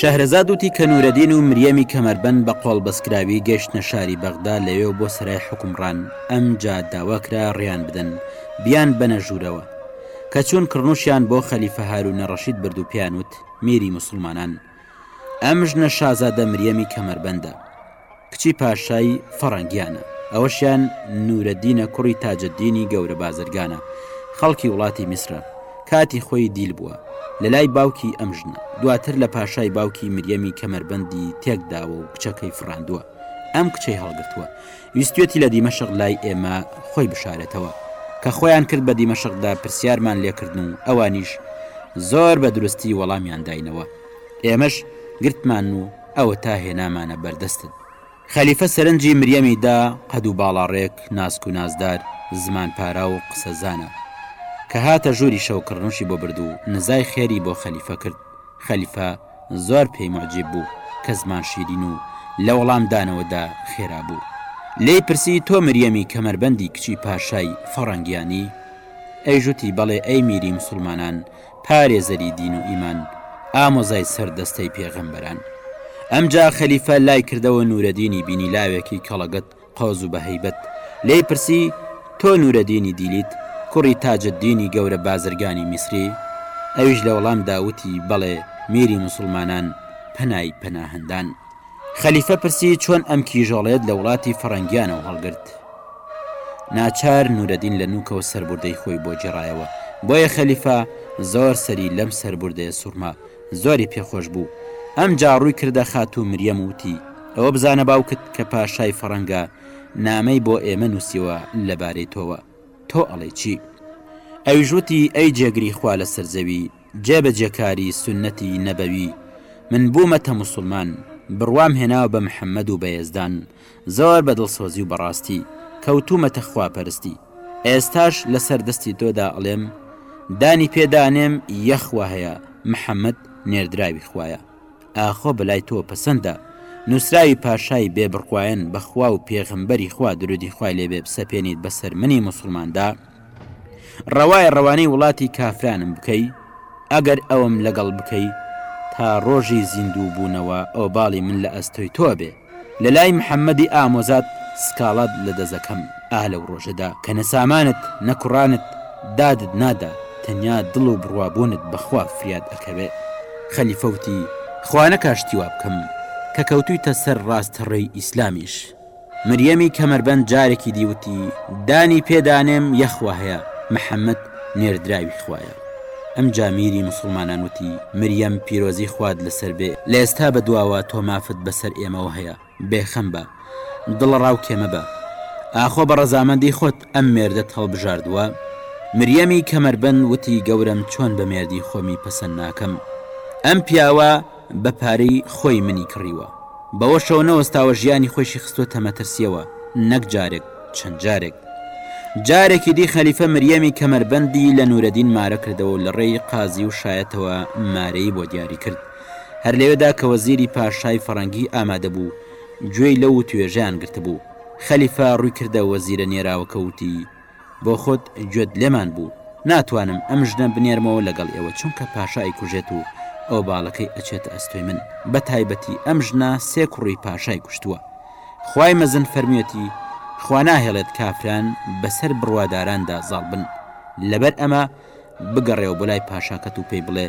شەهرەزاد وتی کە نورەدین و مریەمی کەمەربەن بە قۆڵ بەسکراوی گەشتە شاری بەغدا لەوێ بۆ سرای حکومڕان ئەم جا داواکرا ڕیان بدەن بیان بەنە ژوورەوە کە چوون کڕنووشیان بۆ خەلیفە هارو نەڕەشید بردو پیانوت میری مسلمانان ئەم ژنە شازادە مریەمی کەمەربەندە کچی پاشای فەڕەنگیانە ئەوەشیان نورە دینە کوڕی تاجددینی گەورە بازرگانە خەڵکی وڵاتی میسرە کاتی خۆی دیل بووە لە لای باوکی ئەم ژنە دواتر لە پاشای باوکی مریەمی کەمەربەندی تێکداوە و کچەکەی فڕاندووە ئەم کچەی هەڵگرتووە ویستویەتی لە دیمەشق لای ئێمە خۆی بشارێتەوە. کە خۆیان کرد بە دیمەشقدا پرسیارمان لێکردن و ئەوانیش زۆر بە دروستی وەڵامیان داینەوە. ئێمەش گرتمان و ئەوەتا هێنامانە بەردەستت. خەلیفە سەرنجی مریەمی دا، قەد و باڵاڕێک، ناسک و نازدار، زمان پاراو و قسە زانە. کە هاتە ژووری شەو کڕنوشی بۆ برد و نزای خێری بۆ خەلیفە کرد. خەلیفە. زۆر پێی موعجیب بوو کە زمان شیرین و لە وەڵام دانەوەدا خێرا بوو. لێی پرسی تۆ مریەمی کەمەربەندی کچی پاشای فەڕەنگیانی؟ ئەیش وتی بەڵێ ئەی میری موسڵمانان، پارێزەری دین و ئیمان، ئامۆزای سەر دەستەی پێغەمبەران. ئەمجا خەلیفە لای کردەوە نوورەدینی بینی لاوێکی کەڵەگەت، قۆز و بە هەیبەت لێی پرسی، تۆ نوورەدینی دیلیت، کوڕی تاجەددینی گەورە بازرگانی میسری؟ ئەویش لە وەڵامدا وتی، بەڵێ، میری موسڵمانان، پەنای پەناهەندان. خەلیفە پرسی، چۆن ئەم کیژۆڵەیەت لە وڵاتی فەڕەنگیانەوە هەڵگرت؟ ناچار نوورەدین لە نووکەوە سەربووردەی خۆی بۆ گێڕایەوە، بۆیە خەلیفە زۆر سەری لەم سەربووردەیە سوڕما، زۆری پێخۆش بوو. ئەمجا ڕووی کردە خاتوو مریەم و وتی، ئەوە بزانە باوکت کە پاشای فەڕەنگە نامەی بۆ ئێمە نووسیوە لە بارەی تۆوە، تۆ ئەڵێی چی؟ ئەویش وتی، ئەی جێگری خوا لە سەر زەوی، جێ بە جێکاری سوننەتی نەبەوی، من بوومەتە موسوڵمان، بڕوام هێناوە بە محەممەد و بە یەزدان، زۆر بە دڵسۆزی و بە ڕاستی، کەوتوومەتە خواپەرستی. ئێستاش لە سەر دەستی تۆدا ئەڵێم، دانی پێ دانێم، یەخوا هەیە، محەممەد نێردراوی خوایە. ئاخۆ بەلای تۆ پەسەندە نوسراوی پاشای بێ بڕواێن بە خوا و پێغەمبەری خوا درودی خوای لێبێ بسەپێنیت بەسەر منی موسڵماندا؟ ڕەوایە ڕەوانەی وڵاتی کافرانم بکەی؟ ئەگەر ئەوەم لەگەڵ بکەی تا ڕۆژی زیندوو بوونەوە ئۆباڵی من لە ئەستۆی تۆ بێ. لەلای محەمەدی ئامۆزات سکاڵات لە دەست ئەکەم ئا لەو ڕۆژەدا کە نە سامانت نە کوڕانت دادت نادا تەنیا دڵ و بڕوا بوونت بە خوا فریات ئەکەوێ خەلیفە وتی خوا نەکا شتی وا بکەم کە کەوتویتە سەر ڕاست ڕێی ئیسلامیش مریەمی کەمەربەند جارێکی دی وتی دانی پێ دانێم یەخوا هەیە محەمەد نێردراوی خوایە. ئەمجا میری موسڵمانان وتی، مریەم پیرۆزی خوات لەسەر بێ، لە ئێستا بە دواوە تۆ مافت بەسەر ئێمەوە هەیە، بێخەم بە، دڵەڕاو کێ مەبە. ئاخۆ بە ڕەزامەندی خۆت ئەم مێردەت هەڵبژاردووە؟ مریەمی کەمەربەند وتی، گەورەم چۆن بە مێردی خۆمی پەسەند ناکەم؟ ئەم پیاوە، بە پارەی خۆی منی کڕیوە. بەوەشەوە نەوەستاوە ژیانی خۆیشی خستووەتە مەترسییەوە، نەک جارێک، چەند جارێک. جارێکی دی خەلیفە مریەمی کەمەربەندی لە نوورەدین مارە کردەوە و لە ڕێی قازی و شایەتەوە مارەی بۆ دیاری کرد. هەر لەوێدا کە وەزیری پاشای فەڕەنگی ئامادە بوو، گوێی لەو وتوێژەیان گرتبوو. خەلیفە ڕووی کردە وەزیرە نێراوەکە و وتی، بۆ خۆت گوێت لێمان بوو. ناتوانم ئەم ژنە بنێرمەوە لەگەڵ ئێوە چونکە پاشا ئەیکوژێت و ئۆباڵەکەی ئەچێتە ئەستۆی من بەتایبەتی ئەم ژنە سێ کوڕی پاشای کوشتووە خوای مەزن فەرموویەتی خوا ناهێڵێت کافران بەسەر بڕواداراندا زاڵ بن لەبەر ئەمە بگەڕێوە بۆ لای پاشاکەت و پێی بڵێ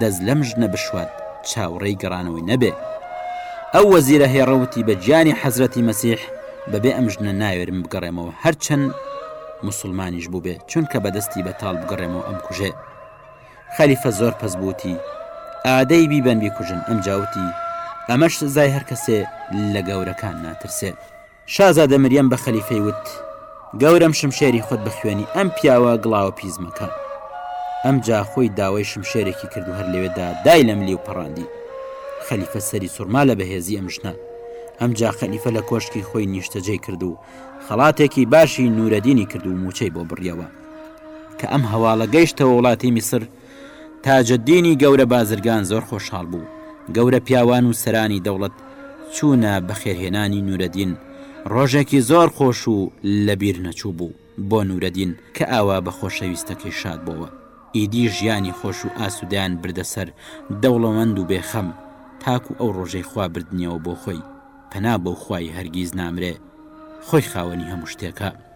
دەست لەم ژنە بشوات چاوڕێی گەڕانەوەی نەبێ ئەو وەزیرە هێڕەوتی بە گیانی حەزرەتی مەسیح بەبێ ئەم ژنە ناوێرم بگەڕێمەوە هەرچەند مسلمانیش بووبێ چونکە بەدەستی بەتاڵ بگەڕێمەوە ئەم کوژێ خەلیفە زۆر پەس بووتی ئادەی بیبەن بیکوژن ئەم جاوتی ئەمەش سزای هەر کەسێ لە گەورەکان ناترسێت شازادە مریەم بە خەلیفەی وت گەورەم شمشێری خۆت بە خوێنی ئەم پیاوە گڵاوە پیزمەکە ئەم جا خۆی داوای شمشێرێکی کرد و هەر لەوێدا دای لەم لیو پەڕاندی خەلیفە سەری سوورما لە بەهێزی ئەم ژنە ئەم جا خەلیفە لە کۆشکی خۆی نیشتەجێ کرد و خەڵاتێکی باشی نورەدینی کرد و موچەی بۆ بڕیەوە کە ئەم هەواڵە گەیشتە وڵاتی میسر تاجەدینی گەورە بازرگان زۆر خۆشحاڵ بوو، گەورە پیاوان و سەرانی دەوڵەت چوونە بەخێرهێنانی نوورەدین، ڕۆژێکی زۆر خۆش و لەبیرنەچوو بوو بۆ نوورەدین کە ئاوا بە خۆشەویستەکەی شاد بۆوە، ئیدی ژیانی خۆش و ئاسوودەیان بردە سەر، دەوڵەمەند و بێ خەم، تاکوو ئەو ڕۆژەی خوا بردنیەوە بۆ خۆی، پەنا بەو خوای هەرگیز نامرێ خۆی خاوەنی هەموو شتێکە.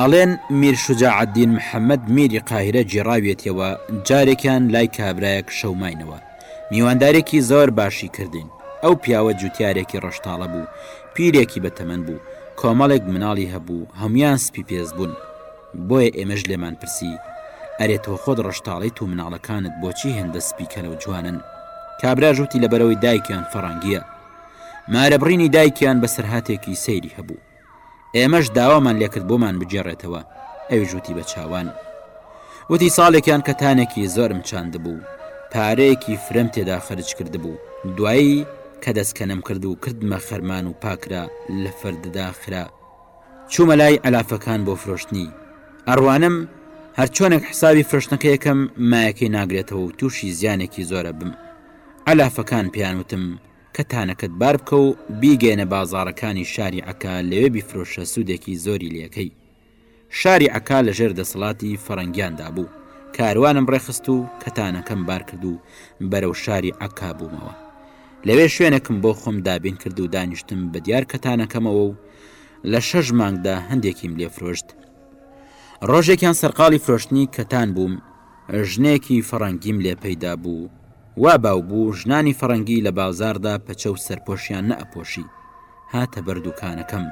ئەڵێن میر شوجاعەدین محەمەد میری قاهیرە گێڕاویەتیەوە جارێکیان لای کابرایەک شەو ماینەوە میواندارێکی زۆر باشی کردین ئەو پیاوە جوتیارێکی ڕەشتاڵە بوو پیرێکی بە تەمەن بوو کۆمەڵێک مناڵی هەبوو هەموان سپی پێست بوون بۆیە ئێمەش لێمان پرسی ئەرێ تۆ خۆت ڕەشتاڵیت و مناڵەکانت بۆچی هێندە سپی کەلە و جوانن کابرا ژووتی لەبەرەوەی دایکیان فەڕەنگیە مارە بڕینی دایکیان بەسەرهاتێکی سەیری هەبوو ئێمەش داوامان لێکرد بۆمان بگێڕێتەوە ئەویش وتی بە چاوان وتی ساڵێکیان کە تانێکی زۆرم چاندبوو پارەیەکی فرەم تێدا خەرج کرد بوو دوایی کە دەستکەنم کرد و کردمە خەرمان و پاکرا لە فەرددا خرا چوومە لای ئەلافەکان بۆ فرۆشتنی ئەڕوانم هەرچۆنێک حسابی فرۆشتنەکە یەکەم مایەکەی ناگرێتەوە و تووشی زیانێکی زۆرە بم ئەلافەکان پێیانوتم کەتانەکەت بار بکە و بیگەیەنە بازاڕەکانی شاری عەکا لەوێ بیفرۆشە سوودێکی زۆری لێکەی. شاری عەکا لە ژێر دەسەڵاتی فەرەنگیاندا بوو، کاروانم ڕێخست و کەتانەکەم بار کرد و بەرەو شاری عەکا بوومەوە. لەوێ شوێنێکم بۆ خۆم دابین کرد و دانیشتم بە دیار کەتانەکەمەوە و لە شەش مانگدا هەندێکیم لێفرۆشت. ڕۆژێکیان سەرقاڵی فرۆشتنی کەتان بووم، ژنێکی فەڕەنگیم لێ پەیدا بوو، وا باو بوو ژنانی فەڕەنگی لە بازاڕدا پەچە و سەرپۆشیان نەئەپۆشی، هاتە بەر دووکانەکەم،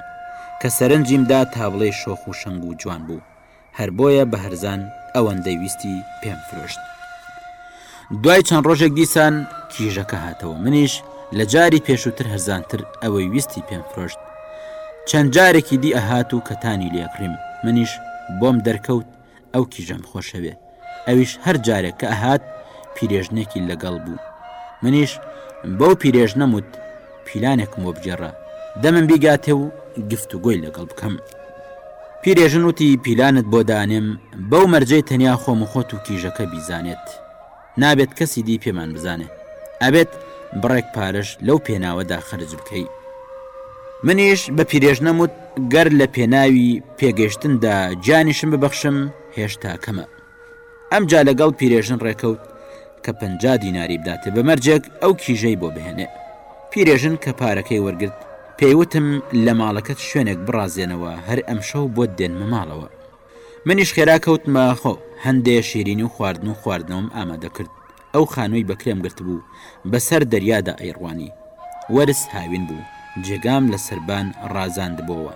کە سەرنجیم دا تا بڵێی شۆخ و شەنگ و جوان بوو، هەر بۆیە بە هەرزان ئەوەندەی ویستی پێم فرۆشت. دوای چەند ڕۆژێک دیسان کیژەکە هاتەوە، منیش لە جاری پێشووتر هەرزانتر ئەوەی ویستی پێم فرۆشت، چەند جارێکی دی ئەهات و کەتانی لێ کڕیم، منیش بۆم دەرکەوت، ئەو کیژەم خۆشەوێ ئەویش هەر جارێک کە ئەهات پیرێژنێکی لەگەڵ بوو منیش بەو پیرێژ نەموت پیلانێکم بۆ بگێڕە دەمم بیگاتێ و گفت و گۆی لەگەڵ بکەم پیرێژن وتی پیلانت بۆ دانێم بەو مەرجەی تەنیا خۆم خۆت و کیژەکە بیزانێت نابێت کەسی دی پێمان بزانێ ئەبێت بڕێک پارەش لەو پێناوەدا خەرج بکەی. منیش بە پیرێژ نەموت گەر لە پێناوی پێگەشتندا گیانیشم ببەخشم هێشتا کەمە. ئەمجا لەگەڵ پیرێژن ڕێکەوت کە پەنجا دیناری بداتێ بە مەرجێک ئەو کیژەی بۆ بهێنێ. پیرێژن کە پارەکەی وەرگرت پێی وتم لە ماڵەکەت شوێنێک بڕازێنەوە هەر ئەمشەو بۆت دێنمە ماڵەوە. منیش خێرا کەوتمە خۆ، هەندێ شیرینی و خواردن و خواردنەوەم ئامادە کرد، ئەو خانووی بە کرێم گرتبوو، بە سەر دەریادا ئەیڕوانی. وەرز هاوین بوو، جێگام لە سەربان ڕازاندبۆوە.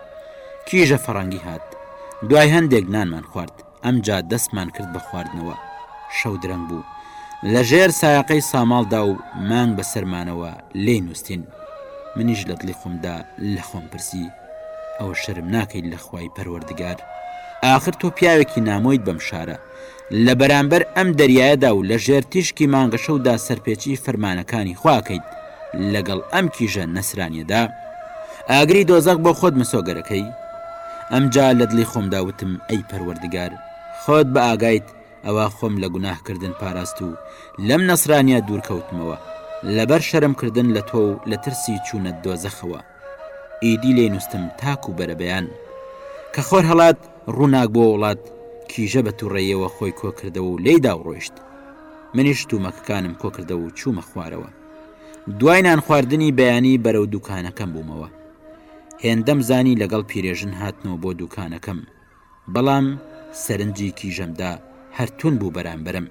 کیژە فەڕەنگی هات. دوای هەندێک نانمان خوارد، ئەمجا دەستمان کرد بە خواردنەوە. شەو درەنگ بوو. لە ژێر سایەقەی ساماڵدا و مانگ بە سەرمانەوە لێی نووستین. منیش لە دڵی خۆمدا لە خۆم پرسی. ئەوە شەرم ناکەیت لە خوای پەروەردگار ئاخر تۆ پیاوێکی نامۆیت بەم شارە لە بەرامبەر ئەم دەریایەدا و لە ژێر تیشکی مانگەشەودا سەرپێچی فەرمانەکانی خواکەیت لەگەڵ ئەم کیژە نەسرانیەدا ئاگری دۆزەق بۆ خۆت مسۆگەرەکەی ئەمجا لە دڵی خۆمدا وتم ئەی پەروەردگار خۆت بە ئاگایت ئەوە خۆم لە گوناهکردن پاراست و لەم نەسرانیا دوورکەوتمەوە لەبەر شەرمکردن لە تۆ و لە ترسی چوونە دۆزەخەوە ئیدی لێ نوستم تاکو بەرەبەیان. کە خۆر هەڵات ڕووناک بۆ وڵات کیژە بە تووڕەیەوە خۆی کۆکردەوە و لێی دا و ڕۆیشت. منیش توومەکەکانم کۆکردەوە و چوومە خوارەوە. دوای نان خواردنی بەیانی بەرەو دوکانەکەم بوومەوە. هێندەم زانی لەگەڵ پیرێژن هاتنەوە بۆ دوکانەکەم. بەڵام سەرنجی کیژەمدا هەرتون بوو بەرامبەرم.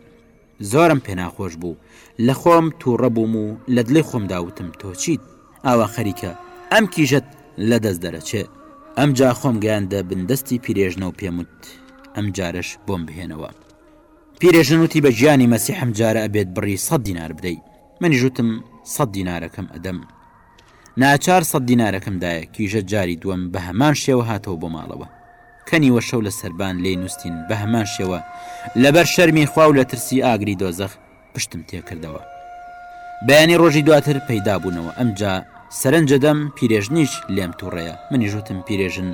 زۆرم پێناخۆش بوو لە خۆم تووڕە بووم و لە دڵی خۆمدا وتم تۆ چیت ئاوا خەریکە ئەم کیژەت لە دەست دەرەچێ؟ ئەمجا خۆم گەیاندە بن دەستی پیرێژنە و پێم وت ئەم جارەش بۆم بهێنەوە. پیرێژن وتی بە گیانی مەسیح ئەم جارە ئەبێت بڕی سەد دینار بدەی. منیش وتم سەد دینارەکەم ئەدەم. ناچار سەد دینارەکەم دایە کیژە جاری دووەم بە هەمان شێوە هاتەوە بۆ ماڵەوە کەنی وە شەو لە سەربان لێی نووسین بە هەمان شێوە لەبەر شەرمی خوا و لە ترسی ئاگری دۆزەخ پشتم تێکردەوە بەیانی ڕۆژی دواتر پەیدا بوونەوە ئەمجا سەرنجە دەم پیرێژنیش لێم تووڕەیە منیش وتم پیرێژن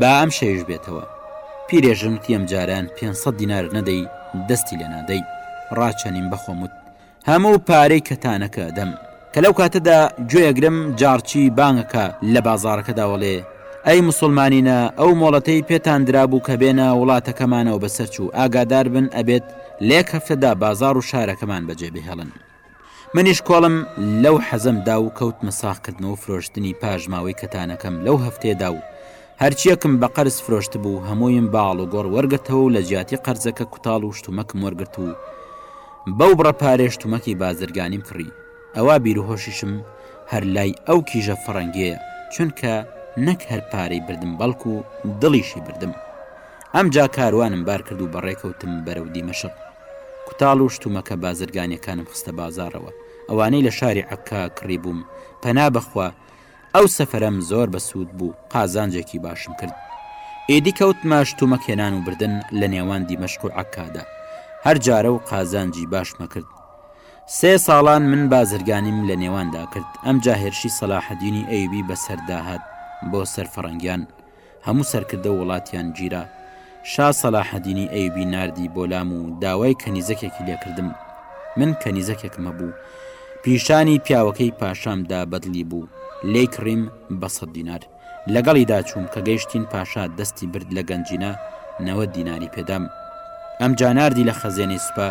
با ئەم شەویش بێتەوە پیرێژن وتی ئەم جاران 500 دینار نەدەی دەستی لێ نادەی ڕاچەنیم بەخۆموت هەموو پارەی کەتانەکە دەم. کە لەو کاتەدا گوێ ئەگرم جاڕچی بانگ ئەکا لە بازاڕەکەدا وەڵێ، ئەی موسوڵمانینە ئەو مۆڵەتەی پێتان درابوو کە بێنە وڵاتەکەمانەوە بەسەر چوو ئاگادار بن ئەبێت لە یەک هەفتەدا بازاڕ و شارەکەمان بەجێ بهێڵن. منیش کۆڵم لەو حەزەم دا و کەوتمە ساغ کردنەوە فرۆشتنی پاژماوەی کەتانەکەم لەو هەفتەیەدا و هەرچییەکم بە قەرز فرۆشتبوو هەموویم بە ئاڵوگۆڕ وەرگرتەوە و لە جیاتی قەرزەکە کوتاڵ و شتومەکم وەرگرت و بەو بڕە پارەیە شتومەکی بازرگانیم کڕی. ئەوا بیروهۆشیشم هەر لای ئەو کیژە فەڕەنگێیە، چونکە نەک هەر پارەی بردم بەڵکو دڵیشی بردم. ئەمجا کاروانم بار کرد و بەڕێ کەوتم بەرەو دیمەشق. کوتاڵ و شتومەکە بازرگانییەکانم خستە بازاڕەوە، ئەوانەی لە شاری عەککا کڕیبووم، پەنا بەخوا، ئەو سەفەرەم زۆر بەسوود بوو، قازانجێکی باشم کرد. ئیدی کەوتمە شتومەک هێنان و بردن لە نێوان دیمەشق و عەککادا. هەر جارە و قازانجی باشمە کرد. سێ ساڵان من بازرگانیم لە نێواندا کرد. ئەمجا هێرشی سەلاحەدینی ئەیوبی بەسەردا هات بۆ سەر فەڕەنگیان. هەموو سەرکردە و وڵاتیان گیرا. شا سەلاحەدینی ئەیوبی ناردی بۆ لام و داوای کەنیزەکێکی لێ کردم. من کەنیزەکێکم هەبوو. پیشانی پیاوەکەی پاشام دا بە دڵی بوو. لێی کڕیم بە سەد دینار. لەگەڵیدا چووم کە گەیشتین پاشا دەستی برد لە گەنجینە نەوەد دیناری پێ دام. ئەمجا ناردی لە خەزێنەی سوپا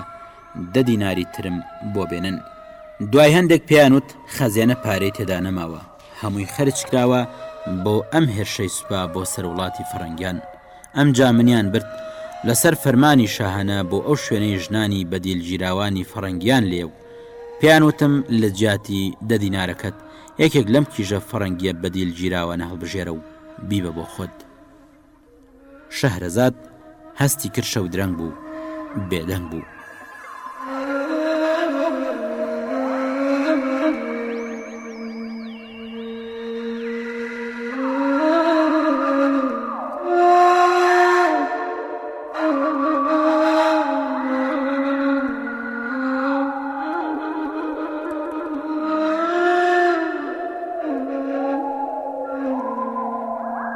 دە دیناری ترم بۆ بێنن. دوای هەندێک پێیان وت خەزێنە پارەی تێدا نەماوە. هەمووی خەرج کراوە بۆ ئەم هێرشەی سوپا بۆ سەر وڵاتی فەرەنگیان. ئەمجا منیان برد لەسەر فەرمانی شاهانە بۆ ئەو شوێنەی ژنانی بەدیلگیراوانی فەرەنگیان لێیە و پێیان وتم لە جیاتی دە دینارەکەت یەکێک لەم کیژە فەرەنگییە بەدیلگیراوانە هەڵبژێرە و بیبە بۆ خۆت. شەهرەزاد هەستی کرد شەو درەنگ بوو بێدەنگ بوو.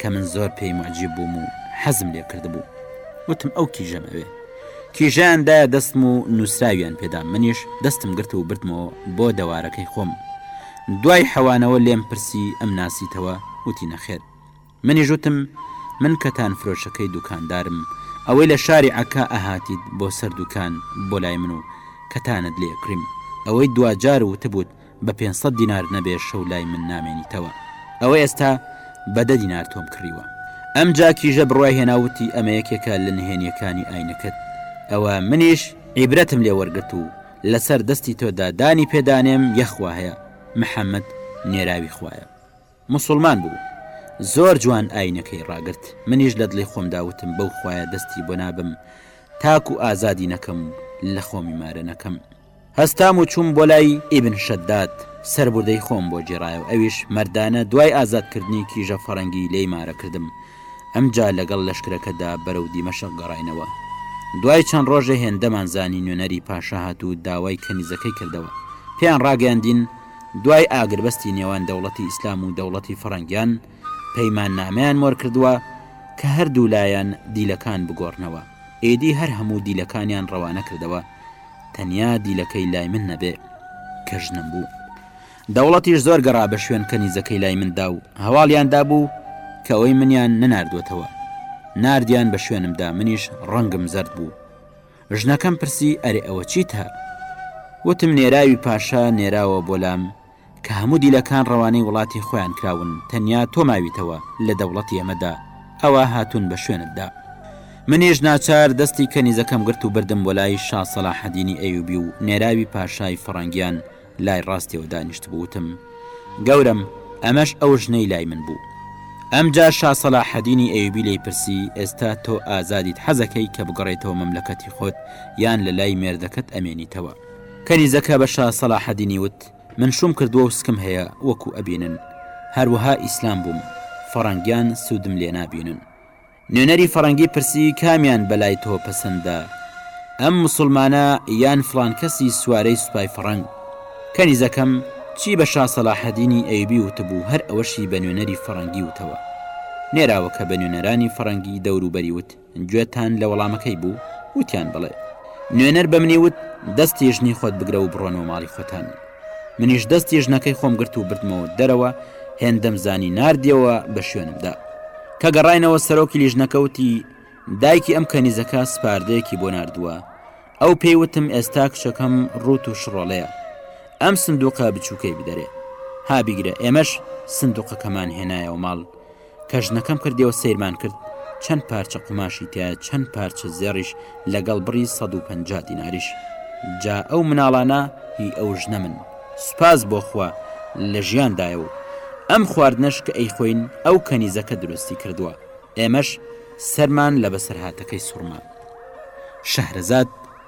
کە من زۆر پێی معجیب بووم و حەزم لێ کردبوو وتم ئەو کیژەم ئەوێ کیژیان دایە دەستم و نووسراویان پێدا منیش دەستم گرت و بردمەوە بۆ دەوارەکەی خۆم دوای حەوانەوە لێم پرسی ئەم ناسیتەوە وتی نەخێر منیش وتم من کەتان فرۆشەکەی دوکاندارم ئەوەی لە شاری عکا ئەهاتیت بۆ سەر دوکان بۆ لای من و کەتانت لێ کریم ئەوەی دواجار وتبووت بە پێنج سەد دینار نەبێ شەو لای من نامێنیتەوە ئەوە ئێستا بە دە دینار تۆم کڕیوە ئەمجا کیژە بڕای هێنا وتی ئەمە یەکێکە لە نهێنیەکانی ئاینەکەت ئەوە منیش عیبرەتم لێ وەرگرت و لەسەر دەستی تۆدا دانی پێدانێم یەخوا هەیە محەمەد نێراوی خوایە. موسوڵمان بوو زۆر جوان ئاینەکەی ڕاگرت منیش لە دڵی خۆمدا وتم بەو خوایە دەستی بۆ نابەم تاکو ئازادی نەکەم و لە خۆمی مارە نەکەم هەستام و چووم بۆ لای ئیبن شەداد سەربوردەی خۆم بۆ گێڕایەوە ئەویش مەردانە دوای ئازاد کردنی کیژە فەڕەنگی لێی مارە کردم ئەمجا لەگەڵ لەشکرەکەدا بەرەو دیمەشق گەڕاینەوە دوای چەند ڕۆژێ هێندەمان زانی نوێنەری پاشا هاتوو داوای کەنیزەکەی کردەوە پێیان ڕاگەیاندین دوای ئاگربەستی نێوان دەوڵەتی ئیسلام و دەوڵەتی فەرەنگیان پەیماننامەیان مۆرکردوە کە هەردوو لایان دیلەکان بگۆڕنەوە، ئێدی هەر هەموو دیلەکانیان ڕەوانەکردەوە تەنیا دیلەکەی لای من نەبێ کە ژنم بوو. دەوڵەتیش زۆر گەڕا بە شوێن کەنیزەکەی لای مندا و هەواڵیان دابوو کە ئەوی منیان نەناردوەتەوە، ناردیان بە شوێنمدا، منیش ڕەنگم زەرد بوو، ژنەکەم پرسی، ئەرێ ئەوە چیتە؟ وتم، نێراوی پاشا نێراوە بۆ لام، کە هەموو دیلەکان ڕەوانەی وڵاتی خۆیان کراون، تەنیا تۆ ماویتەوە لە دەوڵەتی ئێمەدا، ئەوا هاتوون بە شوێنتدا. منیش ناچار دەستی کەنیزەکەم گرت و بردم بۆ لای شا سەلاحەدینی ئەیوبی و نێراوی پاشای فەڕەنگیان لای ڕاستیەوە دانیشتبوو وتم، گەورەم ئەمەش ئەو ژنەی لای من بوو. ئەمجا شا سەلاحەدینی ئەیوبی لێی پرسی، ئێستا تۆ ئازادیت حەزەکەی کە بگەڕێیتەوە مەملەکەتی خۆت یان لە لای مێردەکەت ئەمێنیتەوە؟ کەنیزەکە بە شا سەلاحەدینی وت، من شووم کردووە و سکم هەیە وەکو ئەبینن. هەروەها ئیسلام بووم. فەڕەنگیان سوودم لێ نابینن. نوێنەری فەرەنگی پرسی کامیان بەلای تۆ پەسەندە ئەم موسڵمانە یان فڵان کەسی سوارەی سوپای فەڕەنگ؟ کەنیزەکەم چی بە شا سەلاحەدینی ئەیوبی وتبوو هەر ئەوەشی بە نوێنەری فەڕەنگی وتەوە نێراوە کە بە نوێنەرانی فەڕەنگی دەوروبەری وت گوێتان لە وەڵامەکەی بوو وتیان بەڵێ نوێنەر بە منی وت دەستی ژنی خۆت بگرە و بڕۆنەوە ماڵی خۆتان. منیش دەستی ژنەکەی خۆم گرت و بردمەوە دەرەوە هێندەم زانی نردیەوە بە شوێنمدا کە گەڕینەوە سەرۆکی لیژنەکەوتی دایکی ئەم کەنیزەکە سپاردەیەکی بۆ نردووە ئەو پێیوتم ئێستا کچەکەم ڕوت و شڕۆڵەیە ئەم سندوقە بچووکەی بدەرێ هابیگرە ئێمەش سندوقەکەمان هێنایەوە ماڵ کە ژنەکەم کردیەوە سەیرمان کرد چەند پارچە قوماشی تایە چەند پارچە زێڕیش لەگەڵ بڕی سەد و پەنجا دیناریش جا ئەو مناڵانە هی ئەو ژنە من سوپاس بۆ خوا لە ژیاندایە و ئەم خواردنەش کە ئەی خۆین ئەو کەنیزەکە دروستی کردووە ئێمەش سەرمان لە بەسەرهاتەکەی سوڕما شەهرەزاد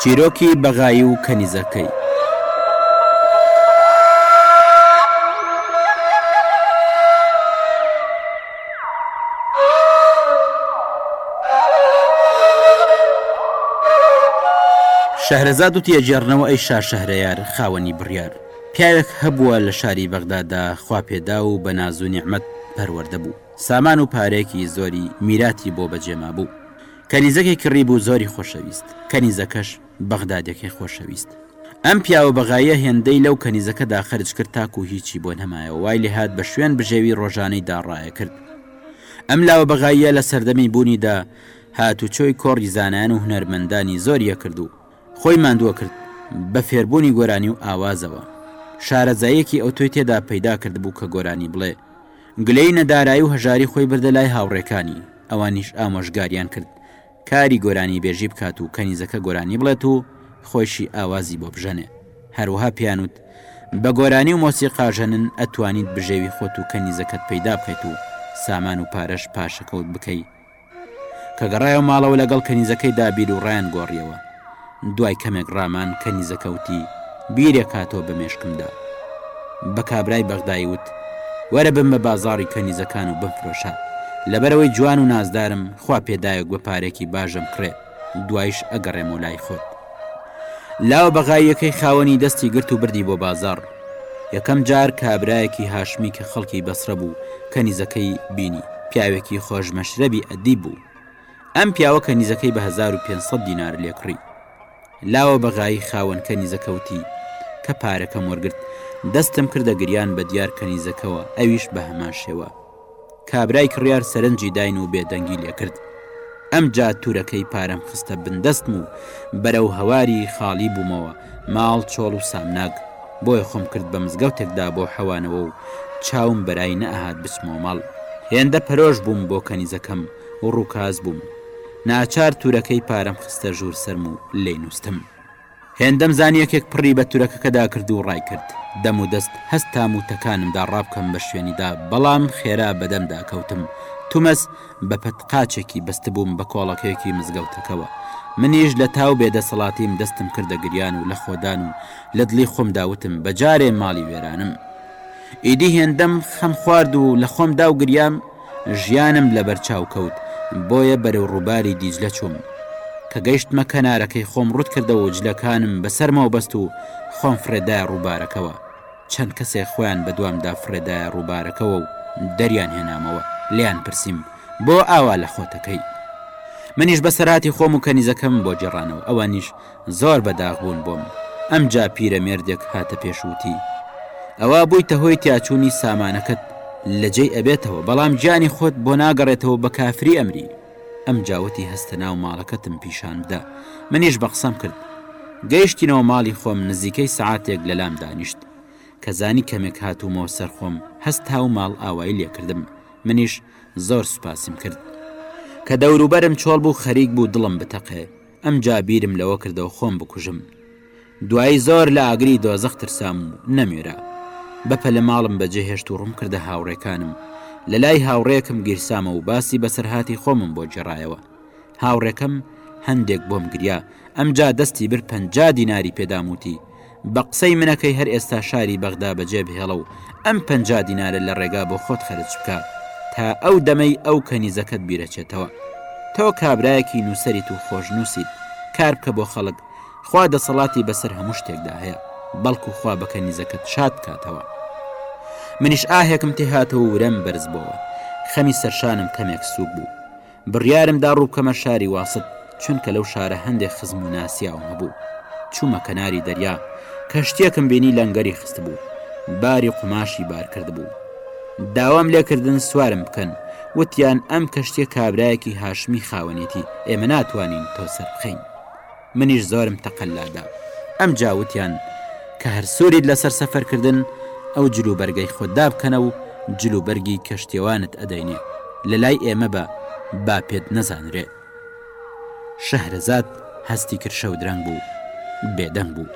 چیرۆکی بەغای و کەنیزەکەی شەهرەزاد و تێجێڕنەوە ئەی شا شەهرەیار خاوەنی بڕیار پیاوێک هەبووە لە شاری بەغدادا خوا پێدا و بە ناز و نیعممەد پەروەەردە بوو سامان و پارەیەکی زۆری میراتی بۆ بەجێ مابوو. کەنیزەکەی کڕیبوو زۆری خۆشەویست. کەنیزەکەش بەغدادیەکەی خۆشەویست. ئەم پیاوە بەغاییە هێندەی لەو کەنیزەکەدا خەرج کرد تاکو هیچی بۆ نەمایەوە وای لێهات بە شوێن بژێوی ڕۆژانەی دا ڕایەکرد. ئەم لاوە بەغاییە لە سەردەمی بوونی دا هاتوچۆی کۆڕی زانایان و هونەرمەندانی زۆری ئەکرد و خۆی ماندوو ئەکرد بە فێربوونی گۆرانی و ئاوازەوە. شارەزاییەکی ئەوتۆی تێدا پەیدا کردبوو کە گۆرانی بڵێ. گلەیی نەدارایی و هەژاری خۆی بردە لای هاوڕێکانی، ئەوانیش ئامۆژگاریان کرد کاری گۆرانیبێژی بکات و کەنیزەکە گۆرانی بڵێت و خۆیشی ئاوازی بۆ بژەنێ. هەروەها پێیان وت، بە گۆرانی و مۆسیقا ژەنن ئەتوانیت بژێوی خۆت و کەنیزەکەت پەیدا بکەیت و سامان و پارەش پاشەکەوت بکەی. کە گەڕایەوە ماڵەوە لەگەڵ کەنیزەکەیدا بیر و ڕایان گۆڕیەوە، دوای کەمێک ڕامان کەنیزەکە وتی بیرێک هاتەوە بە مێشکمدا. بە کابرای بەغدایی وت وەرە بم بە بازاڕی کەنیزەکان و بمفرۆشە، لەبەرەوەی جوان و نازدارم خوا پێداوێک بە پارەێکی باش دەمکڕێ. دوایش ئەگەڕێمەوە لای خۆت لاوە بەغاییەکەی خاوەنی دەستی گرت و بردی بۆ بازار یەکەم جار کابرایەکی هاشمی کە خەڵکی بەسرە بوو کە نیزەکەی بینی پیاوێکی خۆشمەشرەبی ئەدی بوو ئەم پیاوە کە نیزەکەی بە 1500 دینار لێکڕی لاوە بەغایی خاوەن کە نیزەکەوتی کە پارەکەم وەرگرت دەستم کردە گریان بە دیار کەنیزەکەوە ئەویش بە هەمان شێوە کابرای کڕیار سەرنجی داین و بێدەنگی لێکرد ئەمجا تورەکەی پارەم خستە بندەستم و بەرەو هەواری خاڵی بوومەوە ماڵ چۆڵ و سامناک بۆیە خۆم کرد بە مزگەوتێکدا بۆ حەوانەوە و چاوم بەرای نەئەهات بچمەوە ماڵ هێندە پەرۆش بووم بۆ کەنیزەکەم و ڕووکاس بووم ناچار تورەکەی پارەم خستە ژوور سەرم و لێی نووستم. هێندەم زانی یەکێک پڕی بە تورەکەکەدا کرد و ڕای کرد دەم و دەست هەستام و تەکانمدا ڕابکەم بە شوێنیدا بەڵام خێرا بەدەمدا کەوتم تومەز بە پەت قاچێکی بەستبووم بە کۆڵەکەیەکی مزگەوتەکەوە منیش لە تاو بێدەسەڵاتیم دەستم کردە گریان و لە خۆدان و لە دڵی خۆم داوتم بە جارێ ماڵی وێرانم ئیدی هێندەم خەم خوارد و لە خۆمدا و گریام ژیانم لەبەر چاو کەوت، بۆیە بەرەو ڕووباری دیجلە چووم. کە گەیشتمە کەنارەکەی خۆم ڕووت کردەوە و جلەکانم بە سەرمەوە بەست و خۆم فڕێدایە ڕووبارەکەوە. چەند کەسێک خۆیان بە دوامدا فڕێدایە ڕووبارەکەوە و دەریان هێنامەوە. لێیان پرسیم، بۆ ئاوا لە خۆتەکەی؟ منیش بەسەرهاتی خۆم و کەنیزەکەم بۆ گێڕانەوە. ئەوانیش زۆر بە داخ بوون بۆم. ئەمجا پیرە مێردێک هاتە پێش وتی. ئەوە بوویتە هۆی تیاچوونی سامانەکەت لە جێی ئەبێتەوە بەڵام گیانی خۆت بۆ ناگەڕێتەوە بە کافری ئەمری. ئەمجا وتی هەستە ناو ماڵەکەتم پیشان بدە. منیش بە قسەم کرد. گەیشتینەوە ماڵی خۆم نزیکەی سەعاتێک لە لام دانیشت. کە زانی کەمێک هاتوومەوە سەر خۆم هەستا و ماڵ ئاوایی لێ کردم. منیش زۆر سوپاسیم کرد. کە دەوروبەرم چۆڵ بوو خەریک بوو دڵم بتەقێ. ئەمجا بیرم لەوە کردەوە خۆم بکوژم. دوایی زۆر لە ئاگری دۆزەخ ترسام و نەمێرا. بە پەلە ماڵم بەجێ هێشت و ڕووم کردە هاوڕێکانم. لە لای هاوڕێیەکم گیرسامە و باسی بەسەرهاتی خۆمم بۆ گێڕایەوە. هاوڕێکەم هەندێک بۆم گریا، ئەمجا دەستی برد پەنجا دیناری پێدام وتی، بە قسەی منەکەی هەر ئێستا شاری بەغدا بەجێ بهێڵە و ئەم پەنجا دینارە لە ڕێگا بۆ خۆت خەرج بکە تا ئەو دەمەی ئەو کەنیزەکەت بیرەچێتەوە تۆ کابرایەکی نووسەریت و خۆشنووسیت کار بکە بۆ خەڵک خوا دەسەڵاتی بەسەر هەموو شتێکدا هەیە بەڵکو خوا بە کەنیزەکەت شاد کاتەوە منیش ئاهێکم تێهاتەوە ورەم بەرز بۆوە خەمی سەرشانم کەمێک سووک بوو بڕیارم دا ڕووبکەمە شاری واسط چونکە لەو شارە هەندێک خزم و ناسیاوم هەبوو چوومە کەناری دەریا کەشتێکم بینی لەنگەری خست بوو باری قوماشی بارکرد بوو داوام لێکردن سوارم بکەن وتیان ئەم کەشتێک کابراایەکی هاشمی خاوەنێتی ئێمە ناتوانین تۆ سەر بخەین منیش زۆرم تەقەلا دا. ئەمجا وتیان، کە هەر سووریت لەسەر سەفەرکردن، ئەو جلوبەرگەی خۆت دابکەنە و جلوبەرگی کەشتیەوانت ئەدەینێ، لە لای ئێمە بە، با پێت نەزانرێ. شەهرەزاد هەستی کرد شەودرەنگ بوو، بێدەنگ بوو.